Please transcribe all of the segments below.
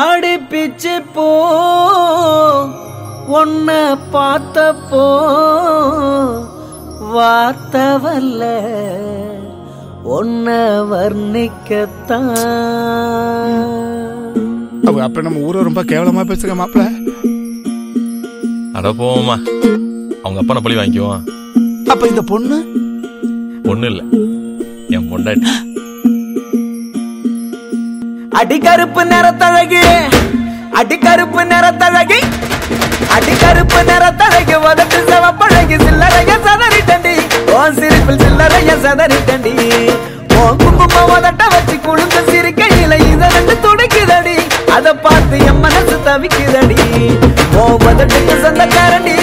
ஆடி பிச்சு போ உன்ன பார்த்தப்போ வார்த்தை வல்ல உன்ன வர்ணிக்கத்தான். அவ அப்ப நம்ம ஊரை ரொம்ப கேவலமா பேசுங்க மாப்பிள. அட போவோமா அவங்க அப்பனை பழி வாங்கிக்குவோம். அப்ப இந்த பொண்ணு? ஒண்ணும் இல்ல என் பொண்டாட்டி. அடிகருப்பு நிறத்தழகி. அடிகருப்பு நிறத்தழகி. அடிகருப்பு நிறத்தழகி உதட்டு சிவப்பழகு சில்லறைய சதறிட்டண்டி. ஓன் சிரிப்பில் சில்லறைய சதறிட்டண்டி. ஓன் குங்கும உதட்ட வச்சு குழுந்து சிரிக்கையில இத ரெண்டு துடிக்குதடி. அத பார்த்து என் மனசு தவிக்குதடி. ஓ உதட்டுக்கு சொந்தக்காரண்டி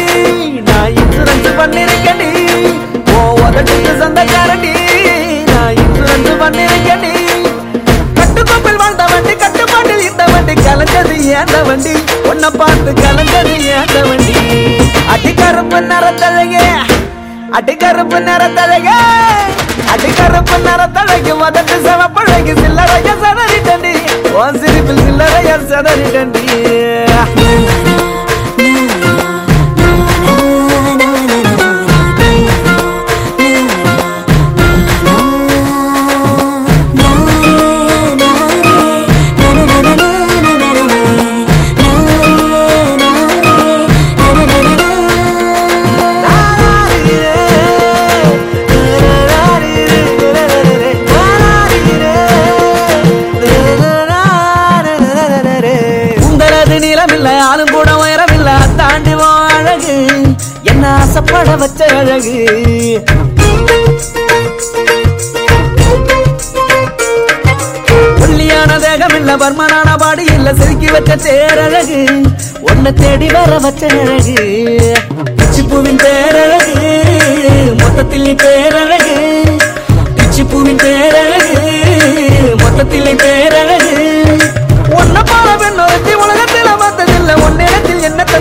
நான் இன்சூரன்ஸ் பண்ணிருக்கேன்டி. ஓ உதட்டுக்கு சொந்தக்காரண்டி உன்னை பார்த்து கலந்தது ஏந்த வண்டி. அடிக்கருப்பு நிறத்தலையே அடிக்கருப்பு நிறத்தலையே அடிக்கருப்பு நிறத்தலைக்கு உதட்டு சிவப்பழகு சில்லறைய சதறிட்டண்டி ஓ சிரிப்பில் சில்லறைய சதறிட்டண்டி அழகு. என்ன ஆசைப்பட வச்ச அழகு. ஒல்லியான தேகம் இல்ல பர்மனான பாடி இல்ல செதுக்கி வச்ச தேரழகு. உன்னை தேடி வர வச்ச அழகு. பிச்சிப்பூவின் பேரழகு மொத்தத்தில் நீ பேரழகு. பிச்சிப்பூவின் பேரழகு மொத்தத்தில் நீ பேரழகு.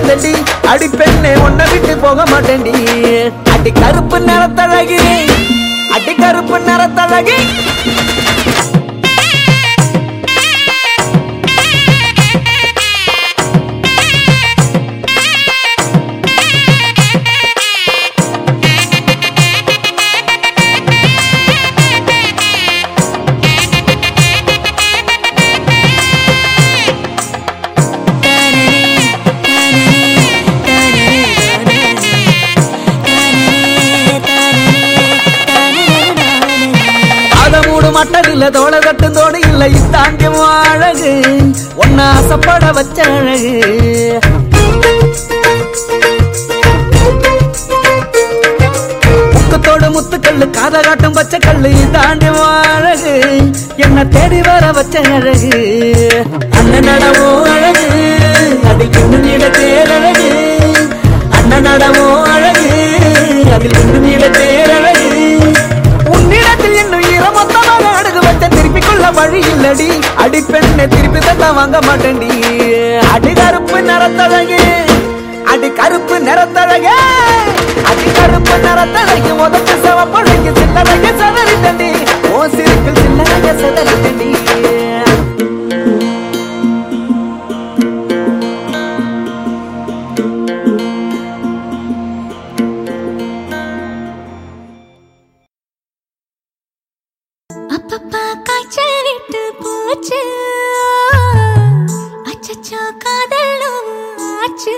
உன்னிடத்தில் அடி பெண்ணே உன்னை விட்டு போக மாட்டேன்டி. அடி கருப்பு நிறத்தழகி அடி கருப்பு நிறத்தழகி. அத மூடு மட்டம் தோள கட்டும் தோடு இல்ல இத்தாண்டி அழகு. ஒன்ன ஆசைப்பட வச்ச அழகு. முக்கத்தோடு முத்துக்கல்லு காத காட்டும் பச்சை கல்லு இதாண்டி அழகு. என்ன தேடி வர வச்ச அழகு. அந்த நடவும் அழகு. அடி அடி திருப்பி தட்ட வாங்க மாட்டேன்டி. அடி கருப்பு நிறத்தழகு அடி கருப்பு நிறத்தழகு அடி கருப்பு நிறத்தழகு முதல்ல சிவப்பழகு சில்லழகு சதறி ஓ சிறுக்கள் சில்லழகு சதறி தண்டி கூச்சல் விட்டு போச்சு. அச்சச்சோ காதலும் ஆச்சு.